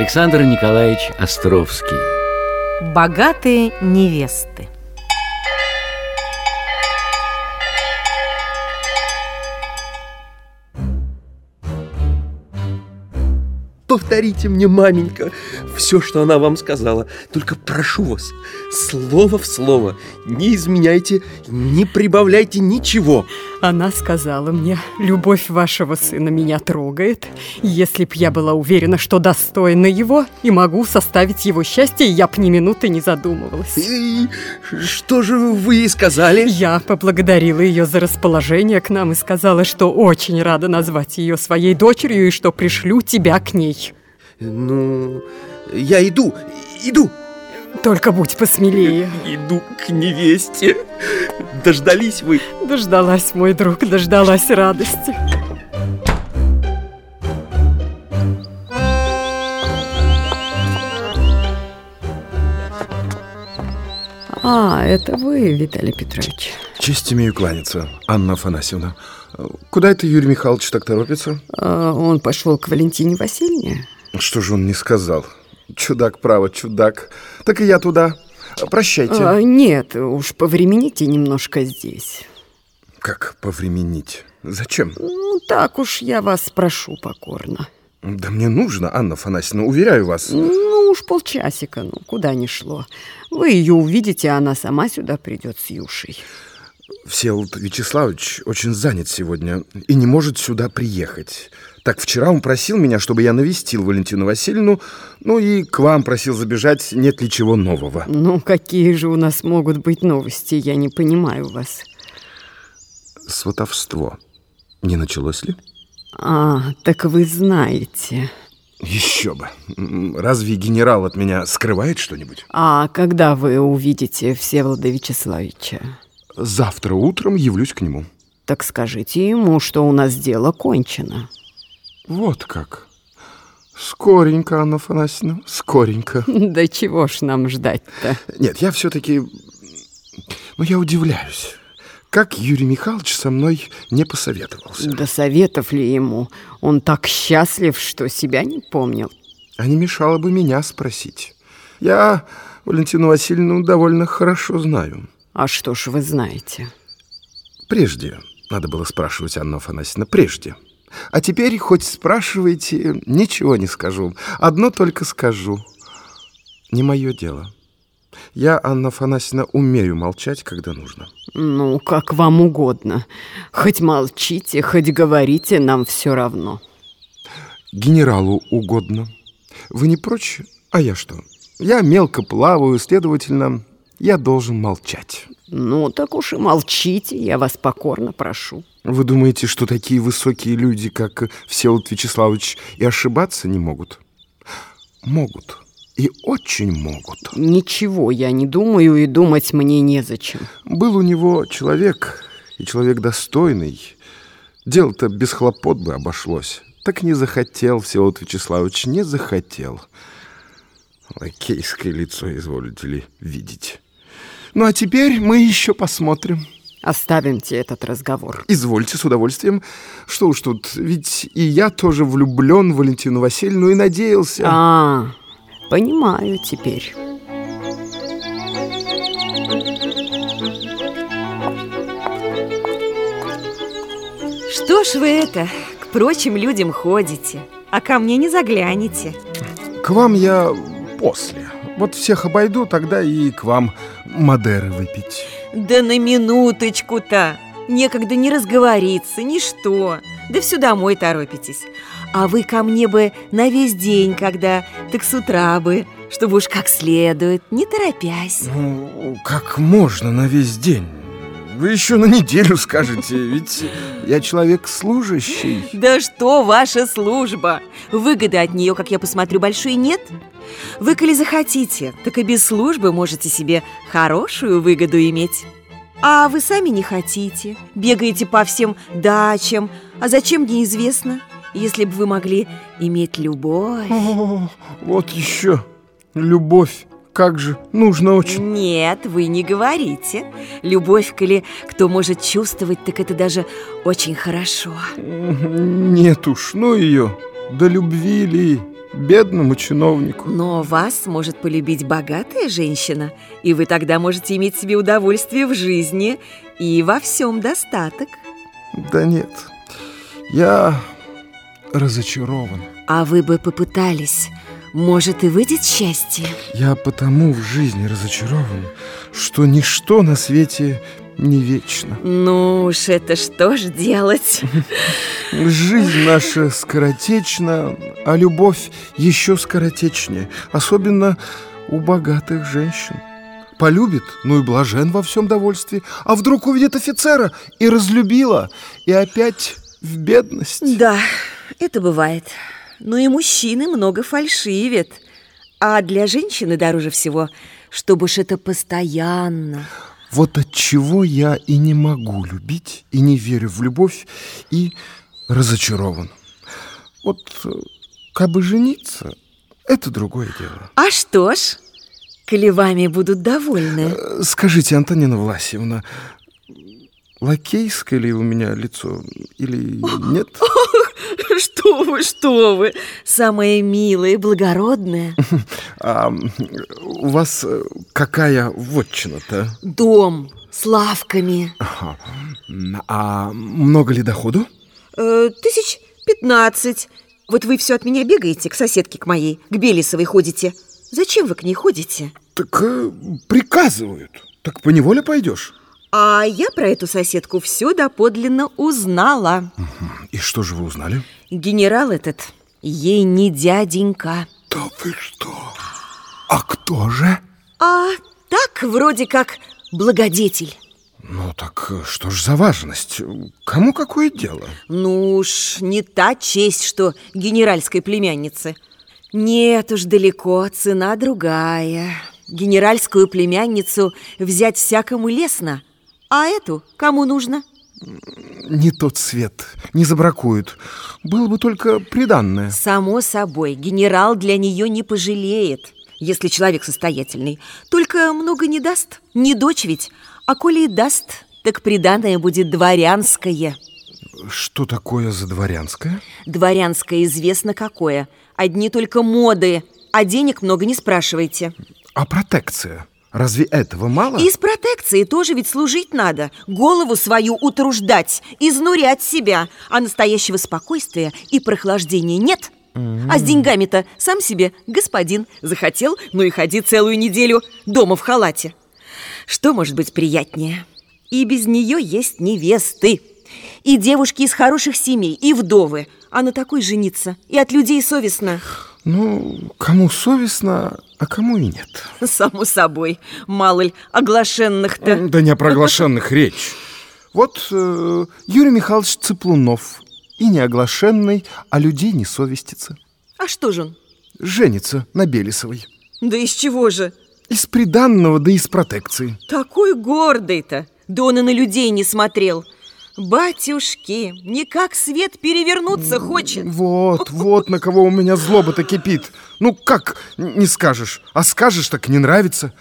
Александр Николаевич Островский Богатые невесты Повторите мне, маменька, все, что она вам сказала. Только прошу вас, слово в слово, не изменяйте, не прибавляйте ничего. Она сказала мне, любовь вашего сына меня трогает. Если б я была уверена, что достойна его и могу составить его счастье, я б ни минуты не задумывалась. И что же вы ей сказали? Я поблагодарила ее за расположение к нам и сказала, что очень рада назвать ее своей дочерью и что пришлю тебя к ней. Ну, я иду, иду. Только будь посмелее. Иду к невесте. Дождались вы? Дождалась, мой друг, дождалась радости. А, это вы, Виталий Петрович. Честь имею кланяться, Анна Афанасьевна. Куда это Юрий Михайлович так торопится? А, он пошел к Валентине Васильевне. Что же он не сказал? Чудак, право, чудак. Так и я туда. Прощайте. А, нет, уж повремените немножко здесь. Как повременить? Зачем? Ну, так уж я вас прошу покорно. Да мне нужно, Анна Афанасьевна, уверяю вас. Ну, уж полчасика, ну, куда ни шло. Вы ее увидите, а она сама сюда придет с Юшей. Всеволод Вячеславович очень занят сегодня и не может сюда приехать. Так вчера он просил меня, чтобы я навестил Валентину Васильевну, ну и к вам просил забежать, нет ли чего нового. Ну, какие же у нас могут быть новости, я не понимаю вас. Сватовство не началось ли? А, так вы знаете. Еще бы. Разве генерал от меня скрывает что-нибудь? А когда вы увидите Всеволода Вячеславовича? Завтра утром явлюсь к нему. Так скажите ему, что у нас дело кончено. Вот как. Скоренько, Анна Афанасьевна, скоренько. Да чего ж нам ждать-то? Нет, я все-таки... Ну, я удивляюсь. Как Юрий Михайлович со мной не посоветовался? Да советов ли ему? Он так счастлив, что себя не помнил. А не мешало бы меня спросить. Я Валентину Васильевну довольно хорошо знаю. А что ж вы знаете? Прежде надо было спрашивать, Анна Афанасьевна, прежде. А теперь хоть спрашивайте, ничего не скажу. Одно только скажу. Не мое дело. Я, Анна Афанасьевна, умею молчать, когда нужно. Ну, как вам угодно. Хоть молчите, хоть говорите, нам все равно. Генералу угодно. Вы не прочь? А я что? Я мелко плаваю, следовательно, я должен молчать. Ну, так уж и молчите, я вас покорно прошу. Вы думаете, что такие высокие люди, как Всеволод Вячеславович, и ошибаться не могут? Могут. И очень могут. Ничего я не думаю, и думать мне незачем. Был у него человек, и человек достойный. Дело-то без хлопот бы обошлось. Так не захотел Всеволод Вячеславович, не захотел. Лакейское лицо, изволите ли, видеть. Ну, а теперь мы еще посмотрим. Оставимте этот разговор. Извольте, с удовольствием. Что уж тут, ведь и я тоже влюблен в Валентину Васильевну и надеялся. А, понимаю теперь. Что ж вы это, к прочим людям ходите, а ко мне не заглянете? К вам я после. Вот всех обойду, тогда и к вам Мадеры выпить. Да на минуточку-то. Некогда не разговориться, ни что. Да все домой торопитесь. А вы ко мне бы на весь день, когда, так с утра бы, чтобы уж как следует, не торопясь. Ну, как можно на весь день? Вы еще на неделю скажете, ведь я человек служащий. Да что ваша служба? Выгоды от нее, как я посмотрю, большой нет? Вы, коли захотите, так и без службы можете себе хорошую выгоду иметь. А вы сами не хотите, бегаете по всем дачам, а зачем неизвестно, если бы вы могли иметь любовь. О, вот еще любовь. Как же, нужно очень Нет, вы не говорите Любовь, коли кто может чувствовать, так это даже очень хорошо Нет уж, ну ее, до любви ли бедному чиновнику. Но вас может полюбить богатая женщина, и вы тогда можете иметь себе удовольствие в жизни и во всем достаток. Да нет, я разочарован. А вы бы попытались. Может, и выйдет счастье. Я потому в жизни разочарован, что ничто на свете не вечно. Ну уж это что ж делать? Жизнь наша скоротечна, а любовь еще скоротечнее, особенно у богатых женщин. Полюбит, ну и блажен во всем довольстве, а вдруг увидит офицера и разлюбила, и опять в бедность. Да, это бывает. Но и мужчины много фальшивят. А для женщины дороже всего, чтобы уж это постоянно. Вот от чего я и не могу любить, и не верю в любовь, и разочарован. Вот э, как бы жениться, это другое дело. А что ж, коли вами будут довольны. Э, Скажите, Антонина Власьевна, лакейское ли у меня лицо или нет? Что вы, что вы, самое милое и благородное. А у вас э, какая вотчина-то? Дом с лавками. Ага. А много ли доходу? Э, тысяч пятнадцать. Вот вы все от меня бегаете к соседке к моей, к Белисовой ходите. Зачем вы к ней ходите? Так э, приказывают. Так поневоле пойдешь. А я про эту соседку все доподлинно узнала. И что же вы узнали? Генерал этот ей не дяденька. Да вы что? А кто же? А так вроде как благодетель. Ну так э, что ж за важность? Кому какое дело? Ну уж не та честь, что генеральской племянницы. Нет уж далеко, цена другая. Генеральскую племянницу взять всякому лестно, а эту кому нужно? Не тот свет, не забракуют. Было бы только приданное. Само собой, генерал для нее не пожалеет, если человек состоятельный. Только много не даст, не дочь ведь. А коли и даст, так приданное будет дворянское. Что такое за дворянское? Дворянское известно какое. Одни только моды, а денег много не спрашивайте. А протекция? Разве этого мало? И с протекцией тоже ведь служить надо. Голову свою утруждать, изнурять себя. А настоящего спокойствия и прохлаждения нет. А с деньгами-то сам себе господин захотел, ну и ходи целую неделю дома в халате. Что может быть приятнее? И без нее есть невесты. И девушки из хороших семей, и вдовы. А на такой жениться и от людей совестно. Ну, кому совестно, а кому и нет. Само собой, мало ли оглашенных-то. Да не о проглашенных речь. Вот э, Юрий Михайлович Цыплунов и не оглашенный, а людей не совестится. А что же он? Женится на Белесовой. Да из чего же? Из приданного, да из протекции. Такой гордый-то. Да он и на людей не смотрел. Батюшки, никак свет перевернуться хочет. Вот, вот на кого у меня злоба-то кипит. Ну как не скажешь, а скажешь, так не нравится.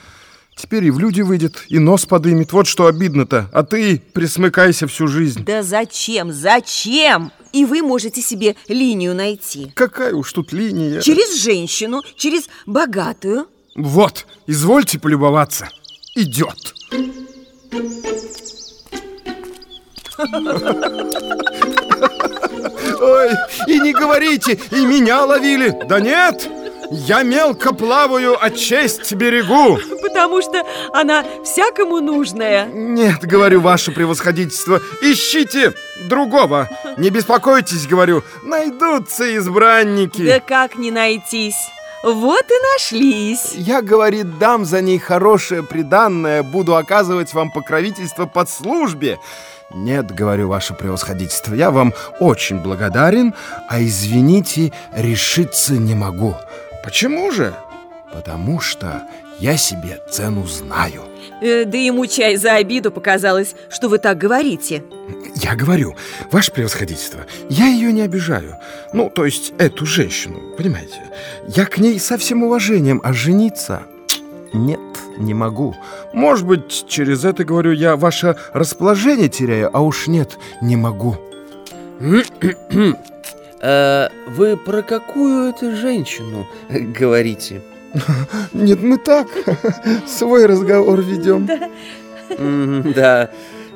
Теперь и в люди выйдет, и нос подымет. Вот что обидно-то. А ты присмыкайся всю жизнь. Да зачем, зачем? И вы можете себе линию найти. Какая уж тут линия. Через женщину, через богатую. Вот, извольте полюбоваться. Идет. Ой, и не говорите, и меня ловили. Да нет, я мелко плаваю, а честь берегу. Потому что она всякому нужная. Нет, говорю, ваше превосходительство, ищите другого. Не беспокойтесь, говорю, найдутся избранники. Да как не найтись? Вот и нашлись. Я, говорит, дам за ней хорошее приданное, буду оказывать вам покровительство под службе. Нет, говорю, ваше превосходительство, я вам очень благодарен, а извините, решиться не могу. Почему же? Потому что я себе цену знаю. Э, да ему чай за обиду показалось, что вы так говорите. Я говорю, ваше превосходительство, я ее не обижаю. Ну, то есть эту женщину, понимаете? Я к ней со всем уважением, а жениться... Нет, не могу. Может быть, через это, говорю, я ваше расположение теряю, а уж нет, не могу. А вы про какую это женщину говорите? Нет, мы так, свой разговор ведем. Да,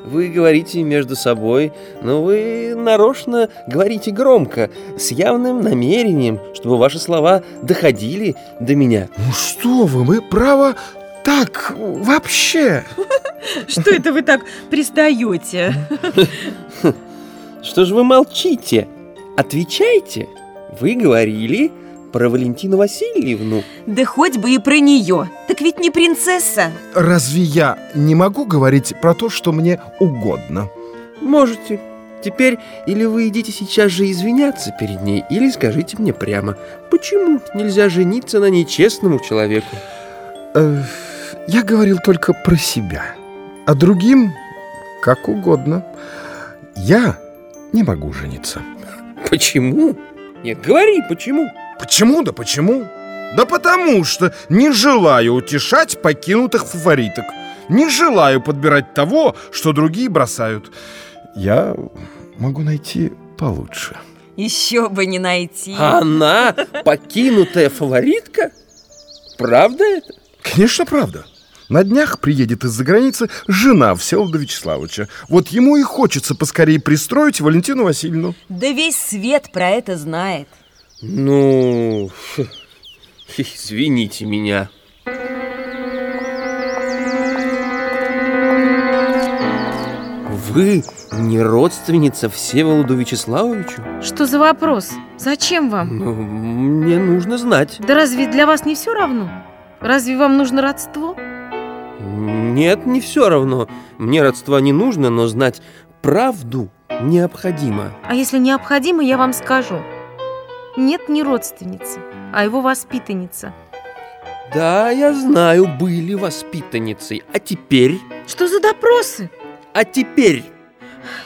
вы говорите между собой, но вы нарочно говорите громко, с явным намерением, чтобы ваши слова доходили до меня. Ну что вы, мы право так, вообще. Что это вы так пристаете? Что же вы молчите? Отвечайте. Вы говорили про Валентину Васильевну. Да хоть бы и про нее. Так ведь не принцесса. Разве я не могу говорить про то, что мне угодно? Можете. Теперь или вы идите сейчас же извиняться перед ней, или скажите мне прямо, почему нельзя жениться на нечестному человеку? Э, я говорил только про себя, а другим как угодно. Я не могу жениться. Почему? Нет, говори, почему? Почему да почему? Да потому что не желаю утешать покинутых фавориток. Не желаю подбирать того, что другие бросают. Я могу найти получше. Еще бы не найти. Она покинутая фаворитка? Правда это? Конечно, правда. На днях приедет из-за границы жена Всеволода Вячеславовича. Вот ему и хочется поскорее пристроить Валентину Васильевну. Да весь свет про это знает. Ну, извините меня. Вы не родственница Всеволоду Вячеславовичу? Что за вопрос? Зачем вам? Ну, мне нужно знать. Да разве для вас не все равно? Разве вам нужно родство? Нет, не все равно. Мне родства не нужно, но знать правду необходимо. А если необходимо, я вам скажу. Нет не родственницы, а его воспитанница. Да, я знаю, были воспитанницей. А теперь? Что за допросы? А теперь?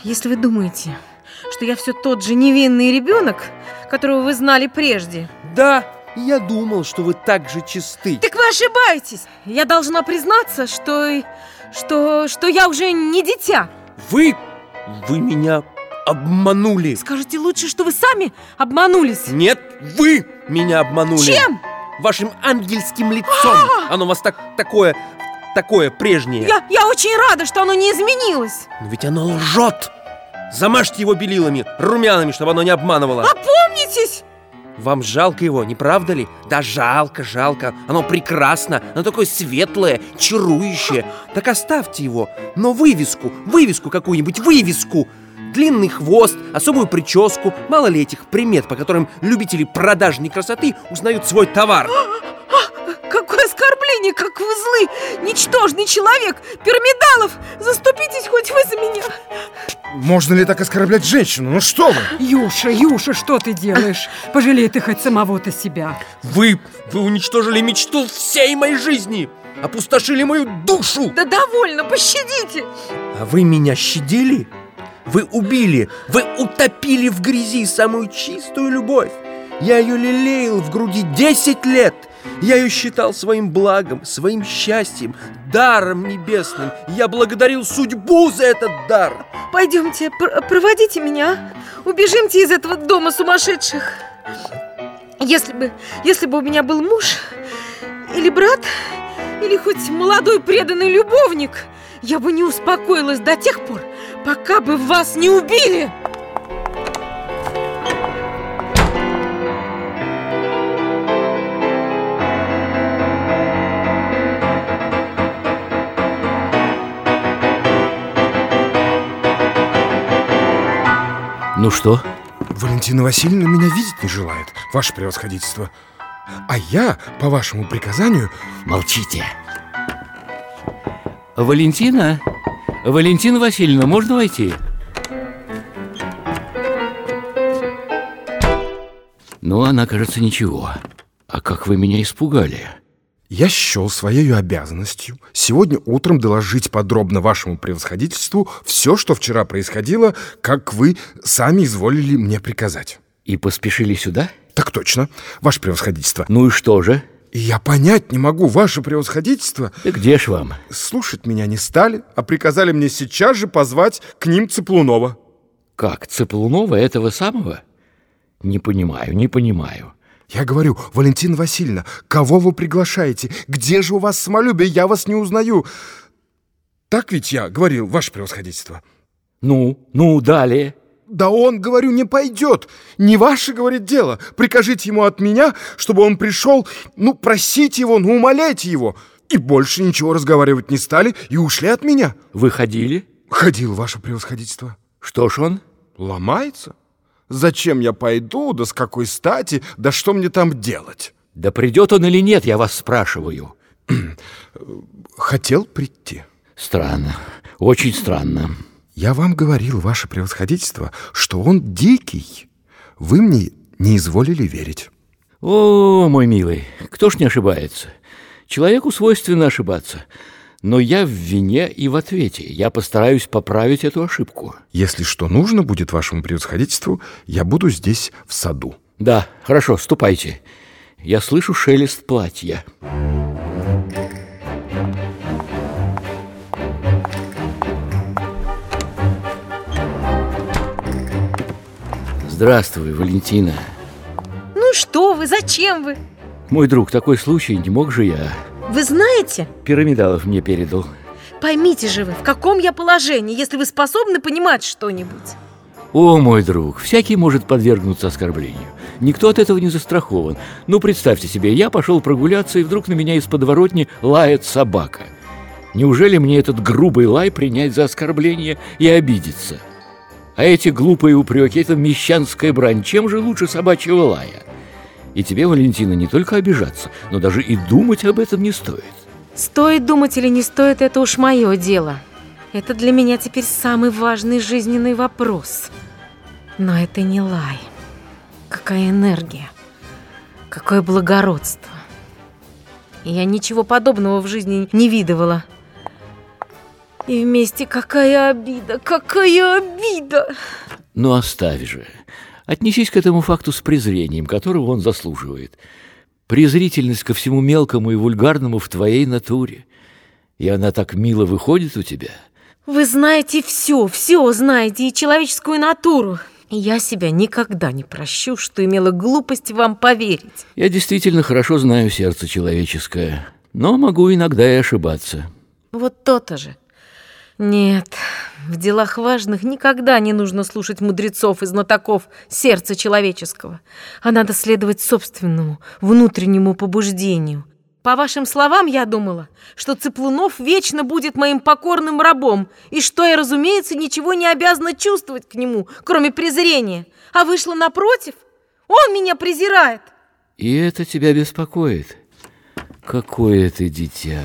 Если вы думаете, что я все тот же невинный ребенок, которого вы знали прежде, Да, я думал, что вы так же чисты. так вы ошибаетесь. Я должна признаться, что... что... что я уже не дитя. Вы... вы меня обманули. Скажите лучше, что вы сами обманулись. Нет, вы меня обманули. Чем? Вашим ангельским лицом. Оно у вас так, такое, такое прежнее. Я, я очень рада, что оно не изменилось. Но ведь оно лжет. Замажьте его белилами, румянами, чтобы оно не обманывало. Опомнитесь! Вам жалко его, не правда ли? Да жалко, жалко. Оно прекрасно, оно такое светлое, чарующее. Так оставьте его. Но вывеску, вывеску какую-нибудь, вывеску. Длинный хвост, особую прическу. Мало ли этих примет, по которым любители продажной красоты узнают свой товар. Какое оскорбление, как вы злы! Ничтожный человек! Пирамидалов! Заступитесь хоть вы за меня! Можно ли так оскорблять женщину? Ну что вы? Юша, Юша, что ты делаешь? Пожалей ты хоть самого-то себя. Вы, вы уничтожили мечту всей моей жизни. Опустошили мою душу. Да довольно, пощадите! А вы меня щадили? Вы убили, вы утопили в грязи самую чистую любовь. Я ее лелеял в груди 10 лет. Я ее считал своим благом, своим счастьем, даром небесным. Я благодарил судьбу за этот дар. Пойдемте, пр- проводите меня. Убежимте из этого дома сумасшедших. Если бы, если бы у меня был муж, или брат, или хоть молодой преданный любовник, я бы не успокоилась до тех пор, пока бы вас не убили. Ну что? Валентина Васильевна меня видеть не желает, ваше превосходительство. А я, по вашему приказанию, Молчите. Валентина? Валентина Васильевна, можно войти? Ну, она, кажется, ничего. А как вы меня испугали? я счел своей обязанностью сегодня утром доложить подробно вашему превосходительству все, что вчера происходило, как вы сами изволили мне приказать. И поспешили сюда? Так точно, ваше превосходительство. Ну и что же? Я понять не могу, ваше превосходительство. Да где ж вам? Слушать меня не стали, а приказали мне сейчас же позвать к ним Цыплунова. Как, Цыплунова этого самого? Не понимаю, не понимаю. Я говорю, Валентина Васильевна, кого вы приглашаете? Где же у вас самолюбие? Я вас не узнаю. Так ведь я говорил, ваше превосходительство. Ну, ну, далее. Да он, говорю, не пойдет. Не ваше, говорит, дело. Прикажите ему от меня, чтобы он пришел. Ну, просите его, ну, умоляйте его. И больше ничего разговаривать не стали и ушли от меня. Вы ходили? Ходил, ваше превосходительство. Что ж он? Ломается? Зачем я пойду, да с какой стати, да что мне там делать? Да придет он или нет, я вас спрашиваю. Хотел прийти. Странно, очень странно. Я вам говорил, ваше превосходительство, что он дикий. Вы мне не изволили верить. О, мой милый, кто ж не ошибается? Человеку свойственно ошибаться. Но я в вине и в ответе. Я постараюсь поправить эту ошибку. Если что нужно будет вашему превосходительству, я буду здесь в саду. Да, хорошо, ступайте. Я слышу шелест платья. Здравствуй, Валентина. Ну что вы, зачем вы? Мой друг, такой случай не мог же я. Вы знаете, Пирамидалов мне передал. поймите же вы, в каком я положении, если вы способны понимать что-нибудь. О, мой друг, всякий может подвергнуться оскорблению. Никто от этого не застрахован. Ну, представьте себе, я пошел прогуляться, и вдруг на меня из подворотни лает собака. Неужели мне этот грубый лай принять за оскорбление и обидеться? А эти глупые упреки, эта мещанская брань, чем же лучше собачьего лая? И тебе, Валентина, не только обижаться, но даже и думать об этом не стоит. Стоит думать или не стоит, это уж мое дело. Это для меня теперь самый важный жизненный вопрос. Но это не лай. Какая энергия. Какое благородство. Я ничего подобного в жизни не видывала. И вместе какая обида, какая обида! Ну, оставь же. Отнесись к этому факту с презрением, которого он заслуживает. Презрительность ко всему мелкому и вульгарному в твоей натуре. И она так мило выходит у тебя. Вы знаете все, все знаете, и человеческую натуру. Я себя никогда не прощу, что имела глупость вам поверить. Я действительно хорошо знаю сердце человеческое, но могу иногда и ошибаться. Вот то-то же. Нет, в делах важных никогда не нужно слушать мудрецов и знатоков сердца человеческого, а надо следовать собственному, внутреннему побуждению. По вашим словам, я думала, что Цыплунов вечно будет моим покорным рабом, и что я, разумеется, ничего не обязана чувствовать к нему, кроме презрения. А вышло напротив, он меня презирает. И это тебя беспокоит? Какое ты дитя!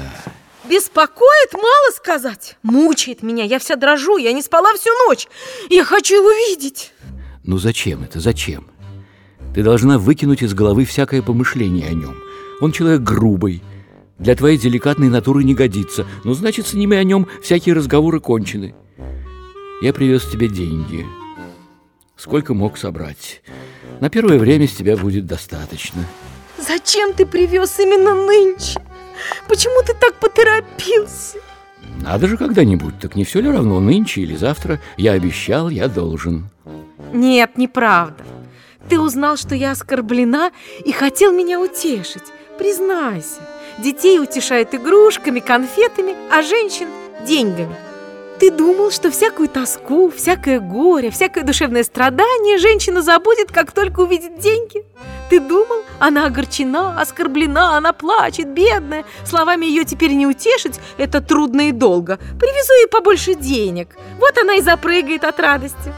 Беспокоит, мало сказать. Мучает меня, я вся дрожу, я не спала всю ночь. Я хочу его видеть. Ну зачем это, зачем? Ты должна выкинуть из головы всякое помышление о нем. Он человек грубый, для твоей деликатной натуры не годится. Ну, значит, с ними о нем всякие разговоры кончены. Я привез тебе деньги. Сколько мог собрать. На первое время с тебя будет достаточно. Зачем ты привез именно нынче? Почему ты так поторопился? Надо же когда-нибудь, так не все ли равно, нынче или завтра? Я обещал, я должен. Нет, неправда. Ты узнал, что я оскорблена и хотел меня утешить. Признайся, детей утешают игрушками, конфетами, а женщин – деньгами. Ты думал, что всякую тоску, всякое горе, всякое душевное страдание женщина забудет, как только увидит деньги? Ты думал, она огорчена, оскорблена, она плачет, бедная. Словами ее теперь не утешить, это трудно и долго. Привезу ей побольше денег. Вот она и запрыгает от радости.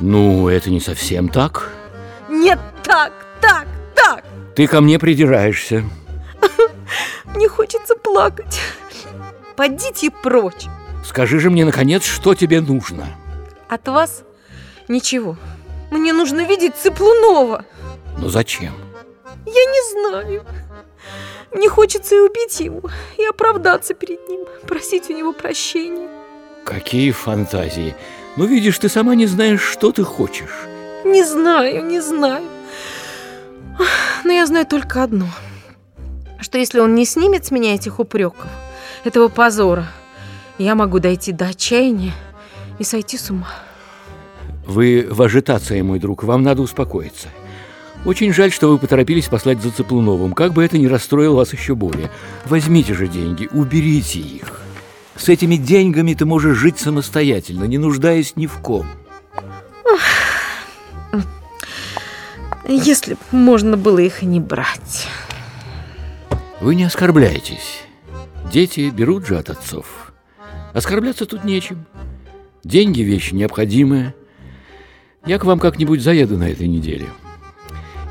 Ну, это не совсем так. Нет, так, так, так. Ты ко мне придираешься. Мне хочется плакать. Подите прочь. Скажи же мне, наконец, что тебе нужно. От вас ничего. Мне нужно видеть Цыплунова. Но зачем? Я не знаю. Мне хочется и убить его, и оправдаться перед ним, просить у него прощения. Какие фантазии. Ну, видишь, ты сама не знаешь, что ты хочешь. Не знаю, не знаю. Но я знаю только одно. Что если он не снимет с меня этих упреков, этого позора, я могу дойти до отчаяния и сойти с ума. Вы в ажитации, мой друг, вам надо успокоиться. Очень жаль, что вы поторопились послать за Цыплуновым. Как бы это ни расстроило вас еще более. Возьмите же деньги, уберите их. С этими деньгами ты можешь жить самостоятельно, не нуждаясь ни в ком. Если б можно было их не брать. Вы не оскорбляйтесь. Дети берут же от отцов. Оскорбляться тут нечем. Деньги – вещь необходимая. Я к вам как-нибудь заеду на этой неделе.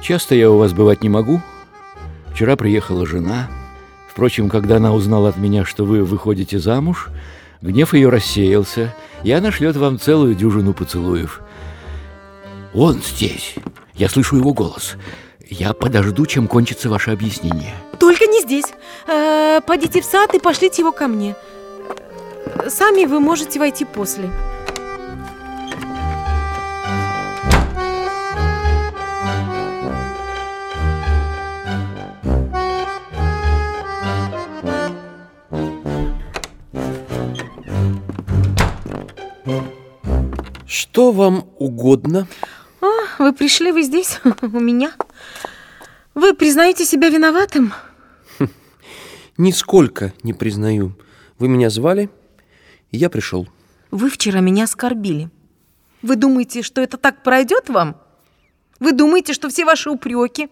Часто я у вас бывать не могу. Вчера приехала жена. Впрочем, когда она узнала от меня, что вы выходите замуж, гнев ее рассеялся, и она шлет вам целую дюжину поцелуев. Он здесь. Я слышу его голос. Я подожду, чем кончится ваше объяснение. Только не здесь. Э, Пойдите в сад и пошлите его ко мне. Сами вы можете войти после. Что вам угодно? А, вы пришли, вы здесь, у меня. Вы признаете себя виноватым? Нисколько не признаю. Вы меня звали, и я пришел. Вы вчера меня оскорбили. Вы думаете, что это так пройдет вам? Вы думаете, что все ваши упреки,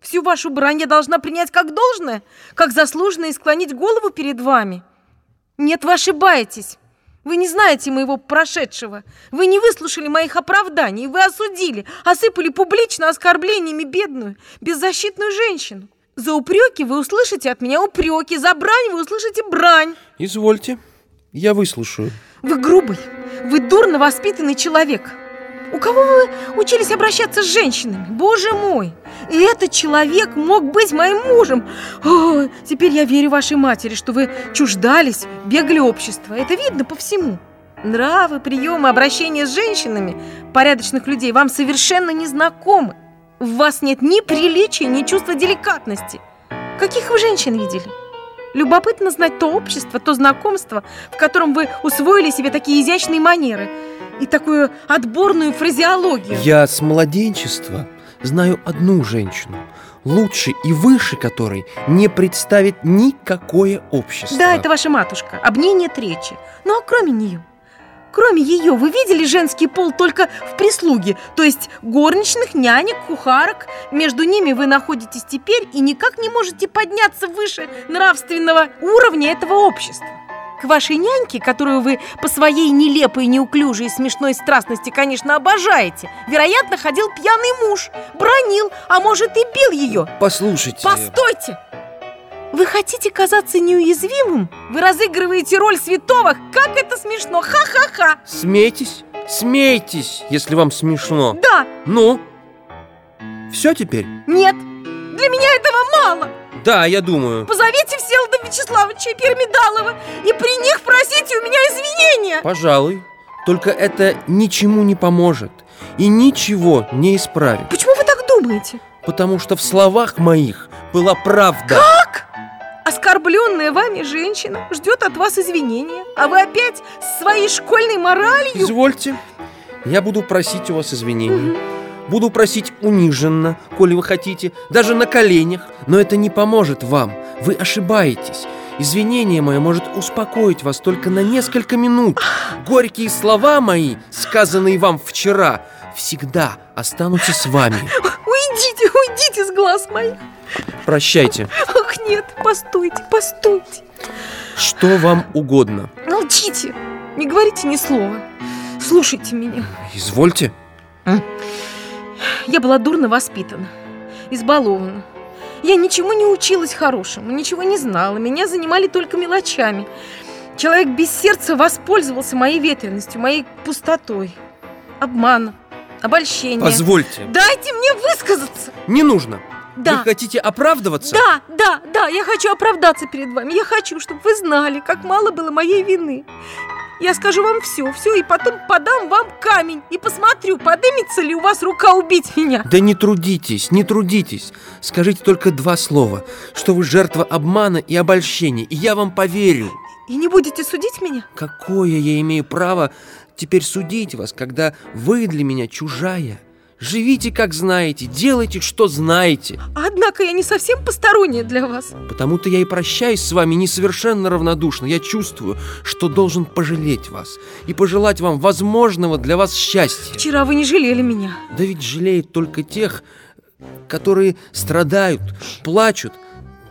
всю вашу брань я должна принять как должное, как заслуженное и склонить голову перед вами? Нет, вы ошибаетесь. Вы не знаете моего прошедшего. Вы не выслушали моих оправданий. Вы осудили, осыпали публично оскорблениями бедную, беззащитную женщину. За упреки вы услышите от меня упреки, за брань вы услышите брань. Извольте, я выслушаю. Вы грубый, вы дурно воспитанный человек. У кого вы учились обращаться с женщинами? Боже мой! И этот человек мог быть моим мужем. О, теперь я верю вашей матери, что вы чуждались, бегали общества. Это видно по всему. Нравы, приемы, обращения с женщинами порядочных людей вам совершенно не знакомы. В вас нет ни приличия, ни чувства деликатности. Каких вы женщин видели? Любопытно знать то общество, то знакомство, в котором вы усвоили себе такие изящные манеры и такую отборную фразеологию. Я с младенчества знаю одну женщину, лучше и выше которой не представит никакое общество. Да, это ваша матушка. Об ней нет речи. Ну а кроме нее? Кроме ее, вы видели женский пол только в прислуге, то есть горничных, нянек, кухарок. Между ними вы находитесь теперь и никак не можете подняться выше нравственного уровня этого общества. К вашей няньке, которую вы по своей нелепой, неуклюжей и смешной страстности, конечно, обожаете, вероятно, ходил пьяный муж, бронил, а может и бил ее. Послушайте... Постойте! Вы хотите казаться неуязвимым? Вы разыгрываете роль святого? Как это смешно! Ха-ха-ха! Смейтесь, смейтесь, если вам смешно. Да, Ну? Все теперь? нет, для меня этого мало. Да, я думаю. Позовите Всеволода Вячеславовича и Пирамидалова и при них просите у меня извинения. Пожалуй. Только это ничему не поможет и ничего не исправит. Почему вы так думаете? Потому что в словах моих была правда. Как? Оскорбленная вами женщина ждет от вас извинения, а вы опять с своей школьной моралью... Извольте, я буду просить у вас извинений. Буду просить униженно, коли вы хотите, даже на коленях. Но это не поможет вам. Вы ошибаетесь. Извинение мое может успокоить вас только на несколько минут. Горькие слова мои, сказанные вам вчера, всегда останутся с вами. Уйдите, уйдите с глаз моих. Прощайте. Ах, нет, постойте, постойте. Что вам угодно. Молчите, не говорите ни слова. Слушайте меня. Извольте. Я была дурно воспитана, избалована. Я ничему не училась хорошему, ничего не знала. Меня занимали только мелочами. Человек без сердца воспользовался моей ветренностью, моей пустотой, обманом, обольщением. Позвольте. Дайте мне высказаться. Не нужно. Да. Вы хотите оправдываться? Да, да, да, я хочу оправдаться перед вами. Я хочу, чтобы вы знали, как мало было моей вины. Я скажу вам все, все, и потом подам вам камень и посмотрю, подымется ли у вас рука убить меня. Да не трудитесь, не трудитесь. Скажите только два слова, что вы жертва обмана и обольщения, и я вам поверю. И не будете судить меня? Какое я имею право теперь судить вас, когда вы для меня чужая? Живите, как знаете, делайте, что знаете. Однако я не совсем посторонняя для вас. Потому-то я и прощаюсь с вами несовершенно равнодушно. Я чувствую, что должен пожалеть вас и пожелать вам возможного для вас счастья. Вчера вы не жалели меня. Да ведь жалеют только тех, которые страдают, плачут.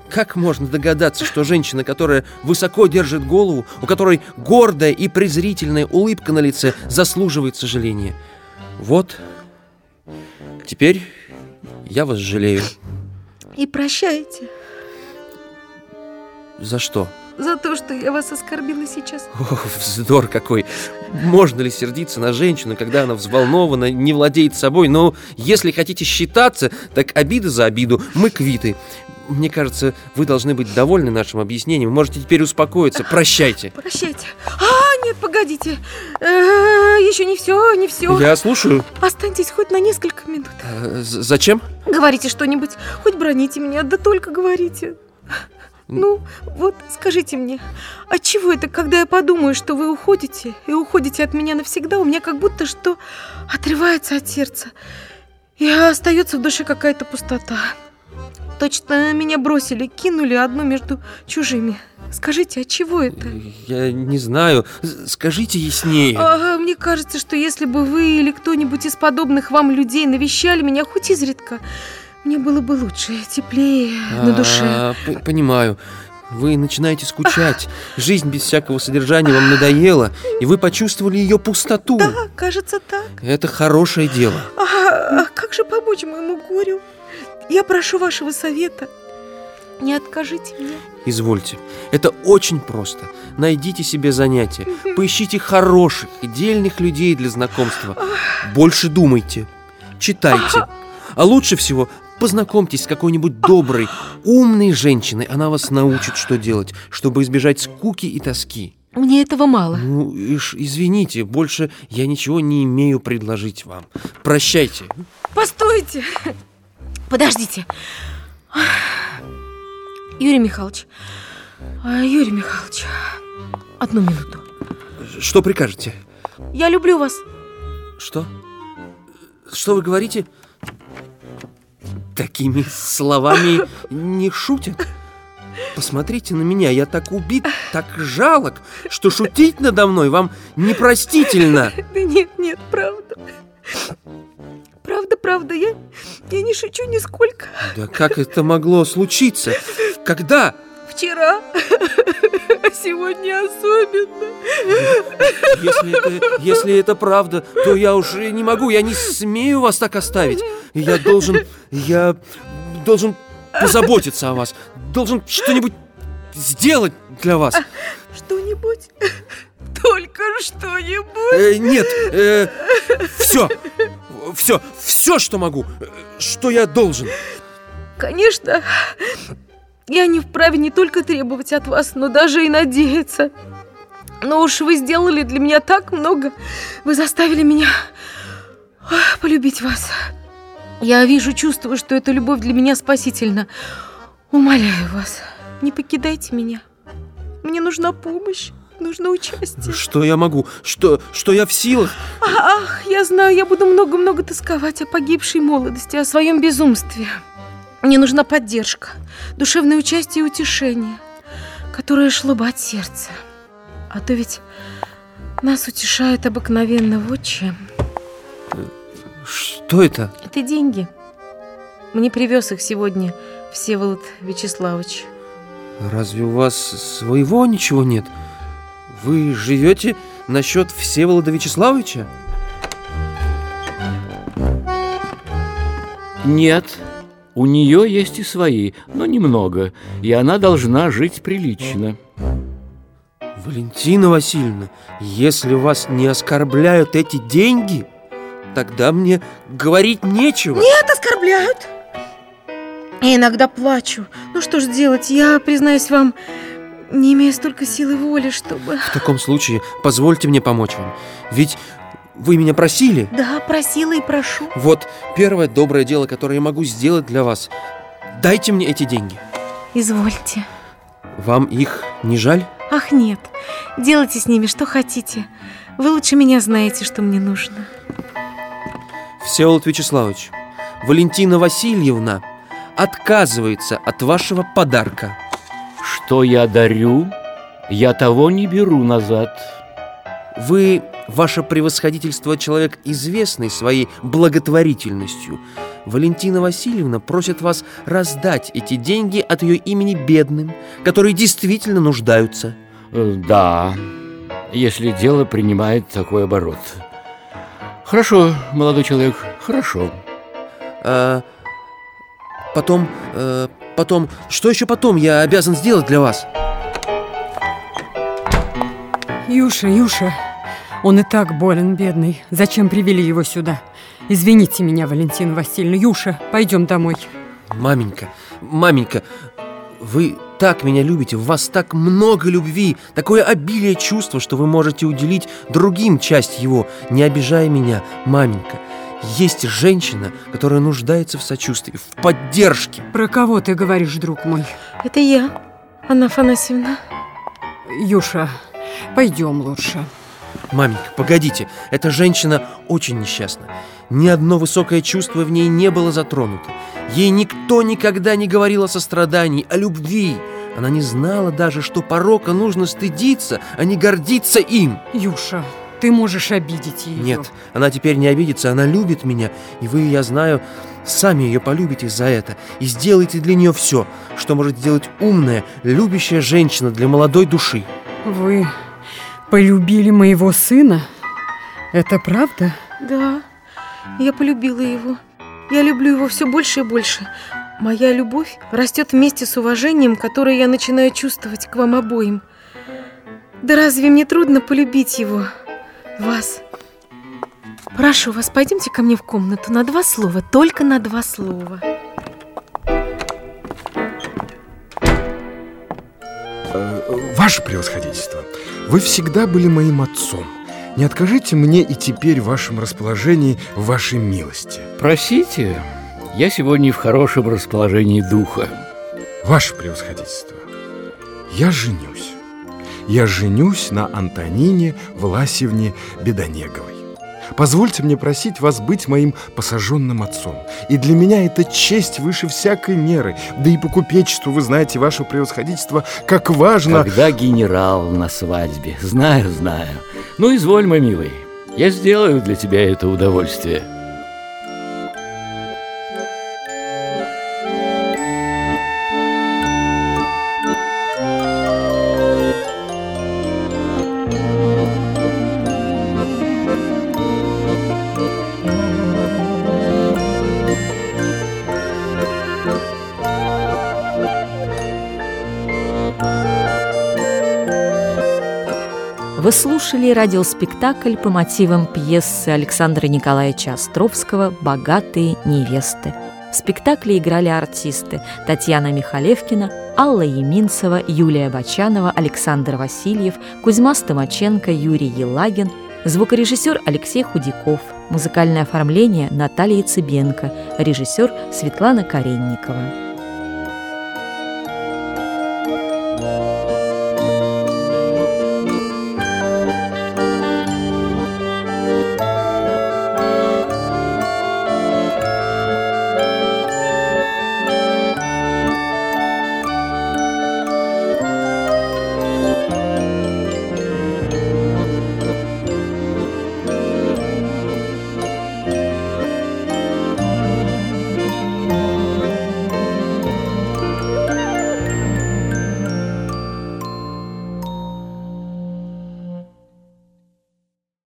Как можно догадаться, что женщина, которая высоко держит голову, у которой гордая и презрительная улыбка на лице, заслуживает сожаления? Вот, теперь я вас жалею. И прощаете За что? за то, что я вас оскорбила сейчас. Ох, вздор какой! Можно ли сердиться на женщину, когда она взволнована, не владеет собой? Но если хотите считаться, так обида за обиду, мы квиты. Мне кажется, вы должны быть довольны нашим объяснением. Можете теперь успокоиться. Прощайте. Прощайте. А, нет, погодите. Э, еще не все, не все. Я слушаю. Останьтесь хоть на несколько минут. Э, Зачем? Говорите что-нибудь, хоть броните меня, да только говорите. Ну, вот скажите мне, от чего это, когда я подумаю, что вы уходите, и уходите от меня навсегда, у меня как будто что отрывается от сердца, и остается в душе какая-то пустота. Точно меня бросили, кинули одну между чужими. Скажите, от чего это? Я не знаю. Скажите яснее. А, мне кажется, что если бы вы или кто-нибудь из подобных вам людей навещали меня хоть изредка, мне было бы лучше, теплее на душе. А, Понимаю. Вы начинаете скучать. Жизнь без всякого содержания вам надоела, и вы почувствовали ее пустоту. Да, кажется так. Это хорошее дело. А, а как же помочь моему горю? Я прошу вашего совета. Не откажите мне. Извольте. Это очень просто. Найдите себе занятие. Поищите хороших, дельных людей для знакомства. Больше думайте. Читайте. А лучше всего познакомьтесь с какой-нибудь доброй, умной женщиной. Она вас научит, что делать, чтобы избежать скуки и тоски. Мне этого мало. Ну, иш- извините, больше я ничего не имею предложить вам. Прощайте. Постойте! Подождите. Юрий Михайлович. а, Юрий Михайлович. Одну минуту. Что прикажете? Я люблю вас. Что? Что вы говорите? Такими словами не шутят. Посмотрите на меня, я так убит, так жалок, что шутить надо мной вам непростительно. Да нет, нет, правда. Правда, правда, я, я не шучу нисколько. Да как это могло случиться? Когда? Вчера, а сегодня особенно. Если это, если это правда, то я уж не могу, я не смею вас так оставить. Я должен, я должен позаботиться о вас, должен что-нибудь сделать для вас. Что-нибудь? Только что-нибудь. Э, нет, все, все, все, что могу, э, что я должен. Конечно, я не вправе не только требовать от вас, но даже и надеяться. Но уж вы сделали для меня так много. Вы заставили меня ах, полюбить вас. Я вижу, чувствую, что эта любовь для меня спасительна. Умоляю вас, не покидайте меня. Мне нужна помощь, нужно участие. Что я могу, что, что я в силах? Ах, я знаю, я буду много-много тосковать о погибшей молодости, о своем безумстве. Мне нужна поддержка, душевное участие и утешение, которое шло бы от сердца. А то ведь нас утешают обыкновенно вот чем. Что это? Это деньги. Мне привез их сегодня Всеволод Вячеславович. Разве у вас своего ничего нет? Вы живете на счет Всеволода Вячеславовича? Нет, у нее есть и свои, но немного, и она должна жить прилично. Валентина Васильевна, если вас не оскорбляют эти деньги, тогда мне говорить нечего. Нет, оскорбляют. Я иногда плачу. Ну что ж делать, я, признаюсь вам, не имею столько силы воли, чтобы... В таком случае позвольте мне помочь вам. Ведь вы меня просили. Да, просила и прошу. Вот первое доброе дело, которое я могу сделать для вас. Дайте мне эти деньги. Извольте. Вам их не жаль? Ах, нет, делайте с ними что хотите. Вы лучше меня знаете, что мне нужно. Всеволод Вячеславович, Валентина Васильевна отказывается от вашего подарка. Что я дарю, я того не беру назад. Вы, ваше превосходительство, человек известный своей благотворительностью. Валентина Васильевна просит вас раздать эти деньги от ее имени бедным, которые действительно нуждаются. Э, Да, если дело принимает такой оборот. Хорошо, молодой человек, хорошо. А, потом, э, потом, что еще потом я обязан сделать для вас? Юша, Юша, он и так болен, бедный. Зачем привели его сюда? Извините меня, Валентина Васильевна. Юша, пойдем домой. Маменька, маменька, вы так меня любите, в вас так много любви, такое обилие чувства, что вы можете уделить другим часть его, не обижая меня, маменька. Есть женщина, которая нуждается в сочувствии, в поддержке. Про кого ты говоришь, друг мой? Это я, Анна Афанасьевна. Юша, пойдем лучше. Маменька, погодите, эта женщина очень несчастна. Ни одно высокое чувство в ней не было затронуто. Ей никто никогда не говорил о сострадании, о любви. Она не знала даже, что порока нужно стыдиться, а не гордиться им. Юша, ты можешь обидеть ее. Нет, она теперь не обидится, она любит меня, и вы, я знаю, сами ее полюбите за это и сделаете для нее все, что может сделать умная, любящая женщина для молодой души. Вы полюбили моего сына? Это правда? Да, я полюбила его. Я люблю его все больше и больше. Моя любовь растет вместе с уважением, которое я начинаю чувствовать к вам обоим. Да разве мне трудно полюбить его? Вас. Прошу вас, пойдемте ко мне в комнату на два слова, только на два слова. Ваше превосходительство, вы всегда были моим отцом. Не откажите мне и теперь в вашем расположении, в вашей милости. Просите, я сегодня в хорошем расположении духа. Ваше превосходительство, я женюсь. Я женюсь на Антонине Власевне Бедонеговой. Позвольте мне просить вас быть моим посаженным отцом. И для меня это честь выше всякой меры. Да и по купечеству вы знаете, ваше превосходительство, как важно... Когда генерал на свадьбе. Знаю, знаю. Ну, изволь, мой милый. Я сделаю для тебя это удовольствие. Вы слушали радиоспектакль по мотивам пьесы Александра Николаевича Островского «Богатые невесты». В спектакле играли артисты Татьяна Михалевкина, Алла Еминцева, Юлия Бачанова, Александр Васильев, Кузьма Стомаченко, Юрий Елагин, звукорежиссер Алексей Худяков, музыкальное оформление Наталья Цыбенко, режиссер Светлана Каренникова.